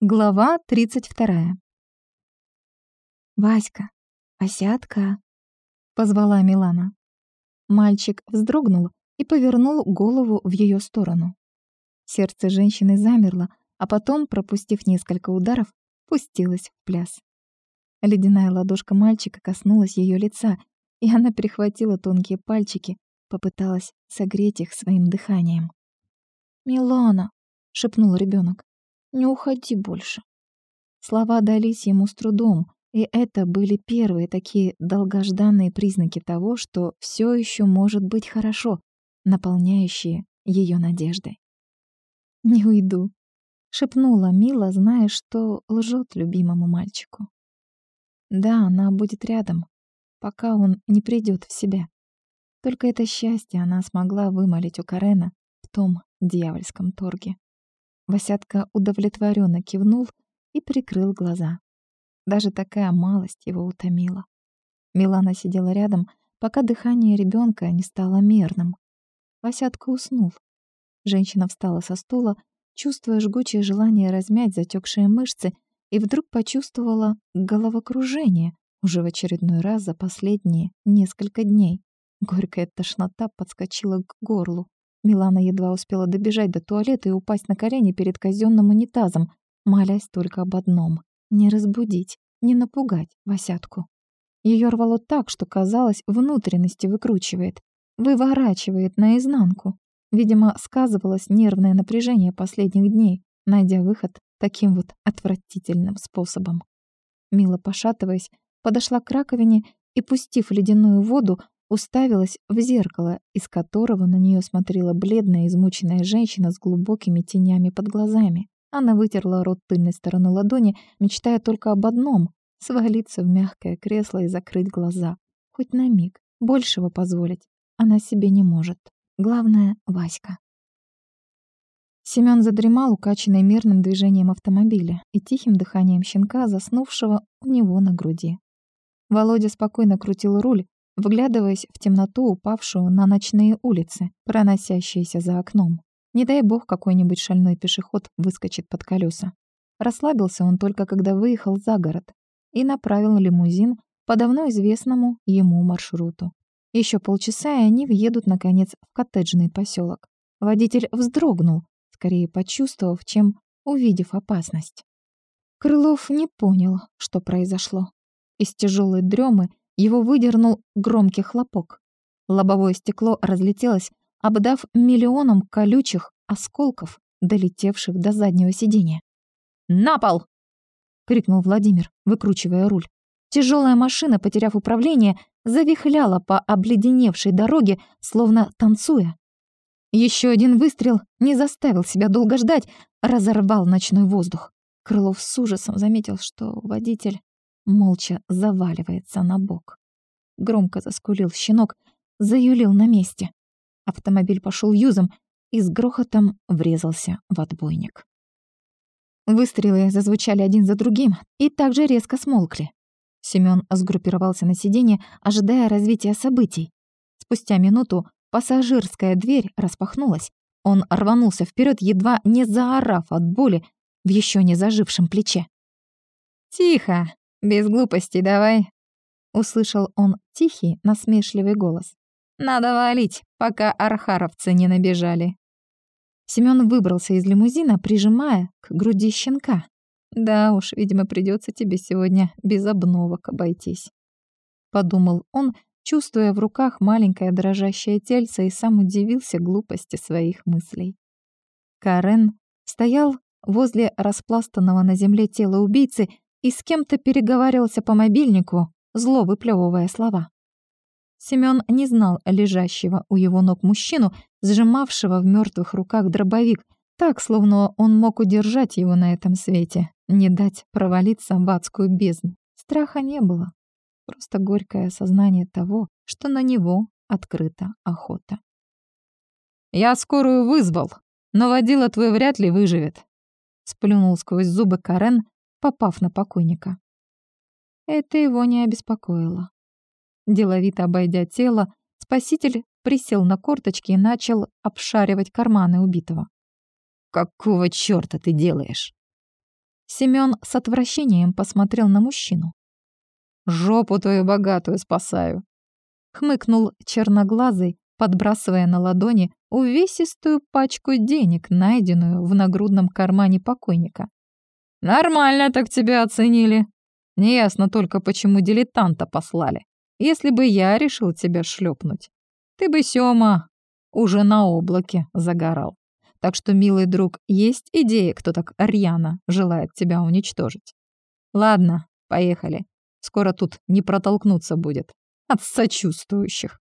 Глава 32. «Васька, Васятка!» — позвала Милана. Мальчик вздрогнул и повернул голову в ее сторону. Сердце женщины замерло, а потом, пропустив несколько ударов, пустилось в пляс. Ледяная ладошка мальчика коснулась ее лица, и она перехватила тонкие пальчики, попыталась согреть их своим дыханием. «Милана!» — шепнул ребенок. Не уходи больше. Слова дались ему с трудом, и это были первые такие долгожданные признаки того, что все еще может быть хорошо, наполняющие ее надеждой. «Не уйду», — шепнула Мила, зная, что лжет любимому мальчику. Да, она будет рядом, пока он не придет в себя. Только это счастье она смогла вымолить у Карена в том дьявольском торге. Васятка удовлетворенно кивнул и прикрыл глаза. Даже такая малость его утомила. Милана сидела рядом, пока дыхание ребенка не стало мерным. Васятка уснул. Женщина встала со стула, чувствуя жгучее желание размять затекшие мышцы, и вдруг почувствовала головокружение уже в очередной раз за последние несколько дней. Горькая тошнота подскочила к горлу. Милана едва успела добежать до туалета и упасть на колени перед казенным унитазом, молясь только об одном — не разбудить, не напугать Васятку. Ее рвало так, что, казалось, внутренности выкручивает, выворачивает наизнанку. Видимо, сказывалось нервное напряжение последних дней, найдя выход таким вот отвратительным способом. Мила, пошатываясь, подошла к раковине и, пустив ледяную воду, уставилась в зеркало, из которого на нее смотрела бледная измученная женщина с глубокими тенями под глазами. Она вытерла рот тыльной стороной ладони, мечтая только об одном — свалиться в мягкое кресло и закрыть глаза. Хоть на миг. Большего позволить она себе не может. Главное — Васька. Семён задремал, укачанный мерным движением автомобиля и тихим дыханием щенка, заснувшего у него на груди. Володя спокойно крутил руль, вглядываясь в темноту, упавшую на ночные улицы, проносящиеся за окном. Не дай бог какой-нибудь шальной пешеход выскочит под колеса. Расслабился он только когда выехал за город и направил лимузин по давно известному ему маршруту. Еще полчаса, и они въедут, наконец, в коттеджный поселок. Водитель вздрогнул, скорее почувствовав, чем увидев опасность. Крылов не понял, что произошло. Из тяжелой дремы его выдернул громкий хлопок. Лобовое стекло разлетелось, обдав миллионом колючих осколков, долетевших до заднего сиденья. «На пол!» — крикнул Владимир, выкручивая руль. Тяжелая машина, потеряв управление, завихляла по обледеневшей дороге, словно танцуя. Еще один выстрел не заставил себя долго ждать, разорвал ночной воздух. Крылов с ужасом заметил, что водитель молча заваливается на бок. Громко заскулил щенок, заюлил на месте. Автомобиль пошел юзом и с грохотом врезался в отбойник. Выстрелы зазвучали один за другим и также резко смолкли. Семён сгруппировался на сиденье, ожидая развития событий. Спустя минуту пассажирская дверь распахнулась. Он рванулся вперед, едва не заорав от боли в еще не зажившем плече. «Тихо!» «Без глупостей давай», — услышал он тихий, насмешливый голос. «Надо валить, пока архаровцы не набежали». Семён выбрался из лимузина, прижимая к груди щенка. «Да уж, видимо, придется тебе сегодня без обновок обойтись», — подумал он, чувствуя в руках маленькое дрожащее тельце и сам удивился глупости своих мыслей. Карен стоял возле распластанного на земле тела убийцы и с кем-то переговаривался по мобильнику, зло выплевывая слова. Семён не знал лежащего у его ног мужчину, сжимавшего в мертвых руках дробовик, так, словно он мог удержать его на этом свете, не дать провалиться в адскую бездну. Страха не было, просто горькое осознание того, что на него открыта охота. «Я скорую вызвал, но водила твой вряд ли выживет», — сплюнул сквозь зубы Карен, попав на покойника. Это его не обеспокоило. Деловито обойдя тело, спаситель присел на корточки и начал обшаривать карманы убитого. «Какого чёрта ты делаешь?» Семён с отвращением посмотрел на мужчину. «Жопу твою богатую спасаю!» Хмыкнул черноглазый, подбрасывая на ладони увесистую пачку денег, найденную в нагрудном кармане покойника. «Нормально так тебя оценили. Неясно только, почему дилетанта послали. Если бы я решил тебя шлепнуть, ты бы, Сёма, уже на облаке загорал. Так что, милый друг, есть идея, кто так рьяно желает тебя уничтожить. Ладно, поехали. Скоро тут не протолкнуться будет. От сочувствующих.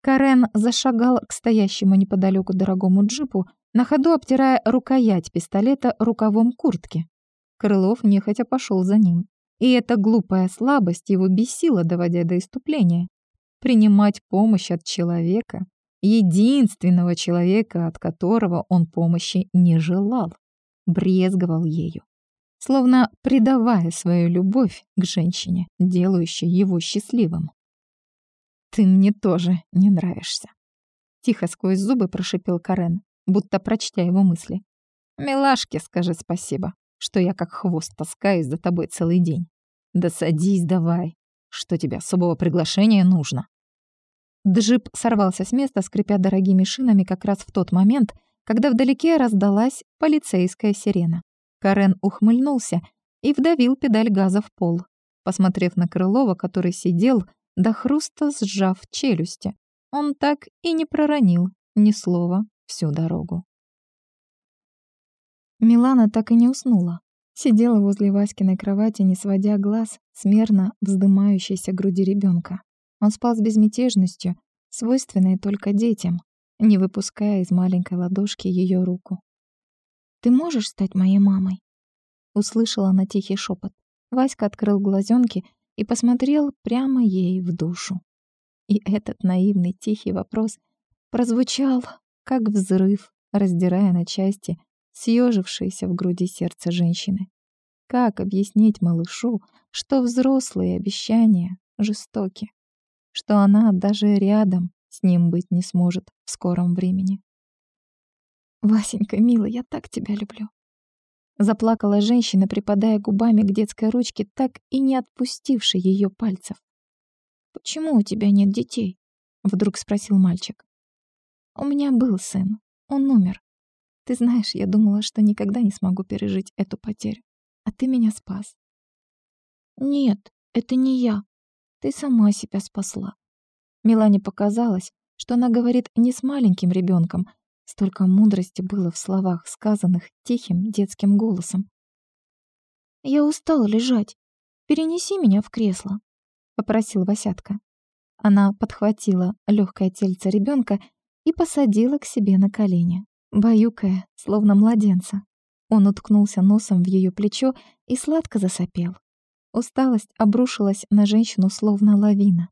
Карен зашагал к стоящему неподалеку дорогому джипу, на ходу обтирая рукоять пистолета рукавом куртки. Крылов нехотя пошел за ним. И эта глупая слабость его бесила, доводя до иступления. Принимать помощь от человека, единственного человека, от которого он помощи не желал, брезговал ею, словно предавая свою любовь к женщине, делающей его счастливым. «Ты мне тоже не нравишься», — тихо сквозь зубы прошипел Карен, будто прочтя его мысли. «Милашке скажи спасибо, что я как хвост таскаюсь за тобой целый день. Да садись давай, что тебе особого приглашения нужно?» Джип сорвался с места, скрипя дорогими шинами как раз в тот момент, когда вдалеке раздалась полицейская сирена. Карен ухмыльнулся и вдавил педаль газа в пол, посмотрев на Крылова, который сидел, до хруста сжав челюсти. Он так и не проронил ни слова всю дорогу. Милана так и не уснула. Сидела возле Васькиной кровати, не сводя глаз с мерно вздымающейся груди ребенка. Он спал с безмятежностью, свойственной только детям, не выпуская из маленькой ладошки ее руку. «Ты можешь стать моей мамой?» Услышала она тихий шепот. Васька открыл глазенки и посмотрел прямо ей в душу. И этот наивный тихий вопрос прозвучал, как взрыв, раздирая на части съежившееся в груди сердце женщины. Как объяснить малышу, что взрослые обещания жестоки, что она даже рядом с ним быть не сможет в скором времени? «Васенька, милый, я так тебя люблю. Заплакала женщина, припадая губами к детской ручке, так и не отпустившей ее пальцев. «Почему у тебя нет детей?» — вдруг спросил мальчик. «У меня был сын. Он умер. Ты знаешь, я думала, что никогда не смогу пережить эту потерю. А ты меня спас». «Нет, это не я. Ты сама себя спасла». Милане показалось, что она говорит не с маленьким ребенком, Столько мудрости было в словах, сказанных тихим детским голосом. «Я устала лежать. Перенеси меня в кресло», — попросил Васятка. Она подхватила легкое тельце ребенка и посадила к себе на колени, баюкая, словно младенца. Он уткнулся носом в ее плечо и сладко засопел. Усталость обрушилась на женщину, словно лавина.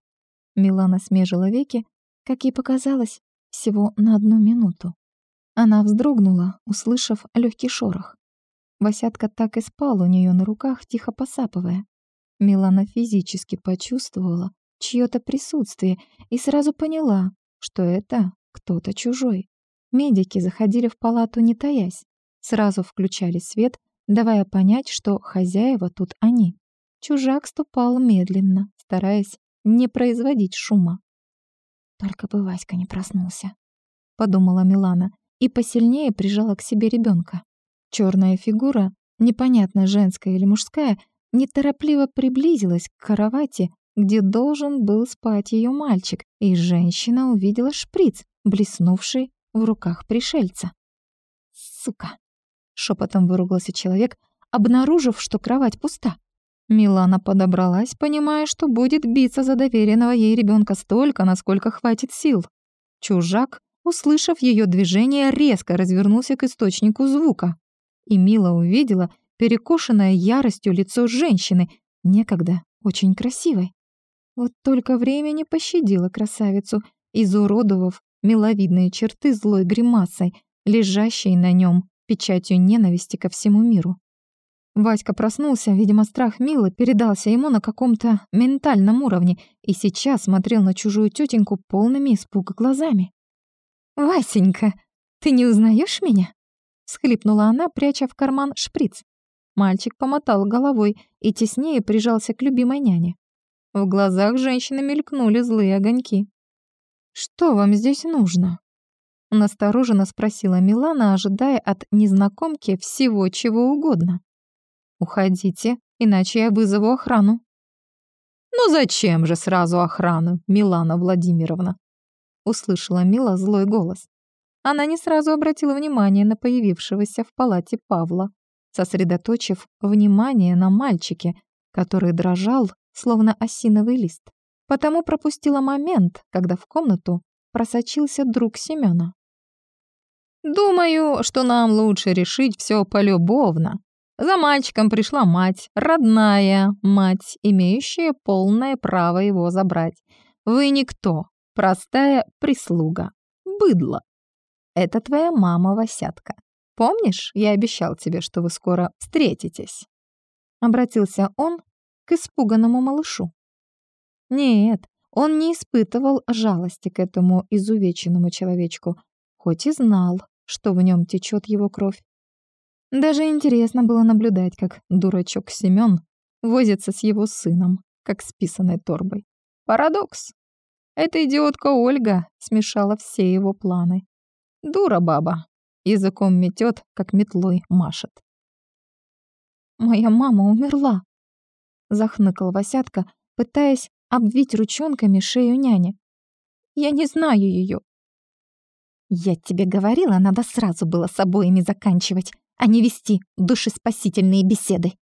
Милана смежила веки, как ей показалось, всего на одну минуту. Она вздрогнула, услышав легкий шорох. Васятка так и спал у нее на руках, тихо посапывая. Милана физически почувствовала чье-то присутствие и сразу поняла, что это кто-то чужой. Медики заходили в палату не таясь, сразу включали свет, давая понять, что хозяева тут они. Чужак ступал медленно, стараясь не производить шума. «Только бы Васька не проснулся», — подумала Милана и посильнее прижала к себе ребенка. Черная фигура, непонятно женская или мужская, неторопливо приблизилась к кровати, где должен был спать ее мальчик, и женщина увидела шприц, блеснувший в руках пришельца. «Сука!» — шепотом выругался человек, обнаружив, что кровать пуста. Милана подобралась, понимая, что будет биться за доверенного ей ребенка столько, насколько хватит сил. Чужак услышав ее движение, резко развернулся к источнику звука. И Мила увидела перекошенное яростью лицо женщины, некогда очень красивой. Вот только время не пощадило красавицу, изуродовав миловидные черты злой гримасой, лежащей на нем печатью ненависти ко всему миру. Васька проснулся, видимо, страх Милы передался ему на каком-то ментальном уровне и сейчас смотрел на чужую тетеньку полными испуга глазами. «Васенька, ты не узнаешь меня?» — схлипнула она, пряча в карман шприц. Мальчик помотал головой и теснее прижался к любимой няне. В глазах женщины мелькнули злые огоньки. «Что вам здесь нужно?» Настороженно спросила Милана, ожидая от незнакомки всего чего угодно. «Уходите, иначе я вызову охрану». «Ну зачем же сразу охрану, Милана Владимировна?» Услышала Мила злой голос. Она не сразу обратила внимание на появившегося в палате Павла, сосредоточив внимание на мальчике, который дрожал, словно осиновый лист. Потому пропустила момент, когда в комнату просочился друг Семёна. «Думаю, что нам лучше решить все полюбовно. За мальчиком пришла мать, родная мать, имеющая полное право его забрать. Вы никто, простая прислуга, быдло. Это твоя мама Васятка. Помнишь, я обещал тебе, что вы скоро встретитесь?» Обратился он к испуганному малышу. Нет, он не испытывал жалости к этому изувеченному человечку, хоть и знал, что в нем течет его кровь. Даже интересно было наблюдать, как дурачок Семен возится с его сыном, как с писаной торбой. Парадокс. Эта идиотка Ольга смешала все его планы. Дура баба, языком метет, как метлой машет. «Моя мама умерла», — захныкал Васятка, пытаясь обвить ручонками шею няни. «Я не знаю ее. «Я тебе говорила, надо сразу было с обоими заканчивать, а не вести душеспасительные беседы».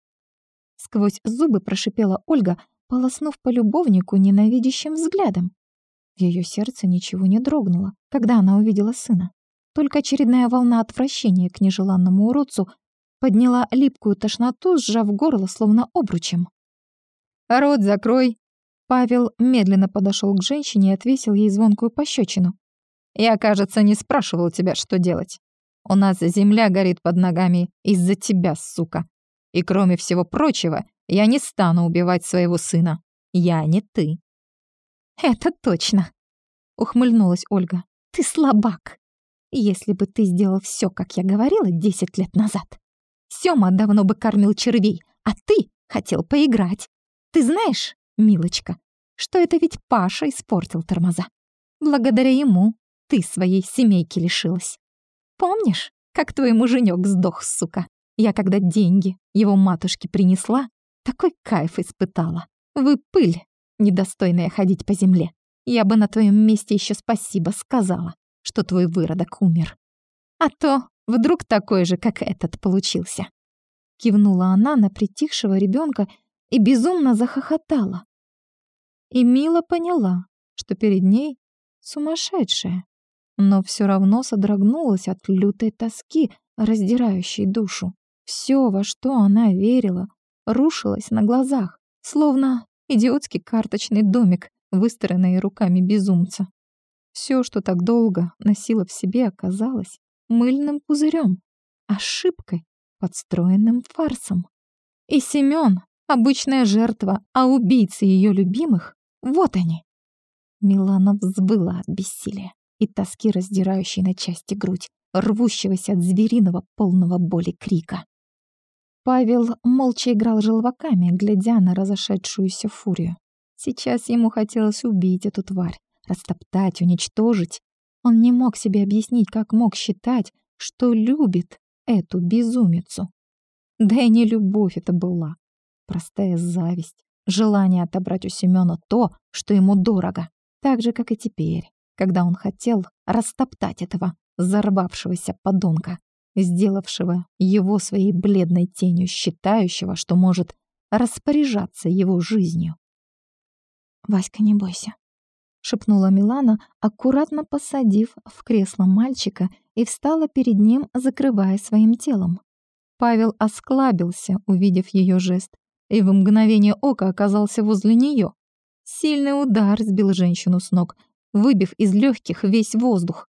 Сквозь зубы прошипела Ольга, полоснув по любовнику ненавидящим взглядом. В ее сердце ничего не дрогнуло, когда она увидела сына. Только очередная волна отвращения к нежеланному уродцу подняла липкую тошноту, сжав горло, словно обручем. «Рот закрой!» Павел медленно подошел к женщине и отвесил ей звонкую пощечину. «Я, кажется, не спрашивал тебя, что делать. У нас земля горит под ногами из-за тебя, сука. И кроме всего прочего, я не стану убивать своего сына. Я не ты». «Это точно!» — ухмыльнулась Ольга. «Ты слабак!» Если бы ты сделал все, как я говорила десять лет назад, Сёма давно бы кормил червей, а ты хотел поиграть. Ты знаешь, милочка, что это ведь Паша испортил тормоза. Благодаря ему ты своей семейки лишилась. Помнишь, как твой муженек сдох, сука? Я когда деньги его матушке принесла, такой кайф испытала. Вы пыль, недостойная ходить по земле. Я бы на твоем месте еще спасибо сказала что твой выродок умер. А то вдруг такой же, как этот, получился. Кивнула она на притихшего ребенка и безумно захохотала. И Мила поняла, что перед ней сумасшедшая, но все равно содрогнулась от лютой тоски, раздирающей душу. Все, во что она верила, рушилось на глазах, словно идиотский карточный домик, выстроенный руками безумца. Все, что так долго носила в себе, оказалось мыльным пузырем, ошибкой, подстроенным фарсом. И Семен — обычная жертва, а убийцы ее любимых — вот они. Милана взбыла от бессилия и тоски, раздирающей на части грудь, рвущегося от звериного полного боли крика. Павел молча играл желваками, глядя на разошедшуюся фурию. Сейчас ему хотелось убить эту тварь, растоптать, уничтожить. Он не мог себе объяснить, как мог считать, что любит эту безумицу. Да и не любовь это была. Простая зависть, желание отобрать у Семёна то, что ему дорого. Так же, как и теперь, когда он хотел растоптать этого взорвавшегося подонка, сделавшего его своей бледной тенью, считающего, что может распоряжаться его жизнью. «Васька, не бойся шепнула Милана, аккуратно посадив в кресло мальчика и встала перед ним, закрывая своим телом. Павел осклабился, увидев ее жест, и в мгновение ока оказался возле нее. Сильный удар сбил женщину с ног, выбив из легких весь воздух.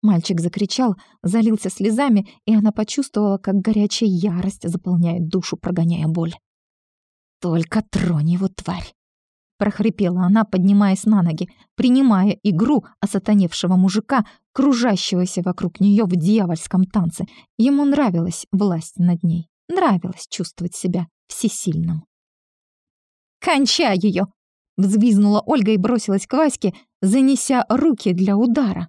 Мальчик закричал, залился слезами, и она почувствовала, как горячая ярость заполняет душу, прогоняя боль. «Только тронь его, тварь!» прохрипела она, поднимаясь на ноги, принимая игру осатаневшего мужика, кружащегося вокруг нее в дьявольском танце. Ему нравилась власть над ней. Нравилось чувствовать себя всесильным. «Кончай ее!» — взвизгнула Ольга и бросилась к Ваське, занеся руки для удара.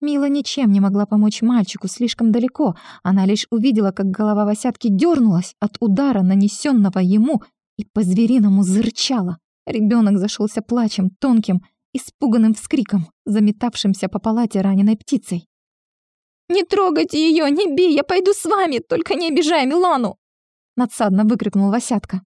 Мила ничем не могла помочь мальчику слишком далеко. Она лишь увидела, как голова Васятки дернулась от удара, нанесенного ему, и по-звериному зырчала. Ребенок зашелся плачем, тонким, испуганным вскриком, заметавшимся по палате раненой птицей. «Не трогайте ее, не бей, я пойду с вами, только не обижай Милану!» Надсадно выкрикнул Васятка.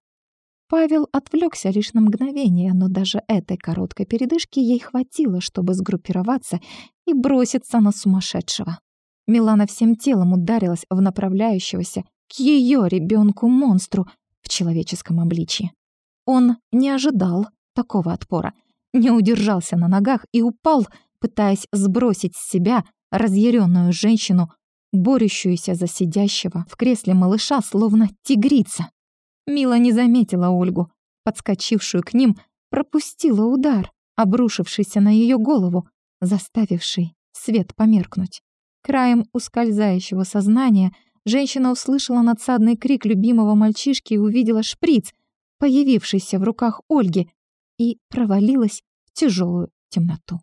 Павел отвлекся лишь на мгновение, но даже этой короткой передышки ей хватило, чтобы сгруппироваться и броситься на сумасшедшего. Милана всем телом ударилась в направляющегося к ее ребенку-монстру в человеческом обличье. Он не ожидал такого отпора, не удержался на ногах и упал, пытаясь сбросить с себя разъяренную женщину, борющуюся за сидящего в кресле малыша, словно тигрица. Мила не заметила Ольгу, подскочившую к ним, пропустила удар, обрушившийся на ее голову, заставивший свет померкнуть. Краем ускользающего сознания женщина услышала надсадный крик любимого мальчишки и увидела шприц, появившийся в руках Ольги, и провалилась в тяжелую темноту.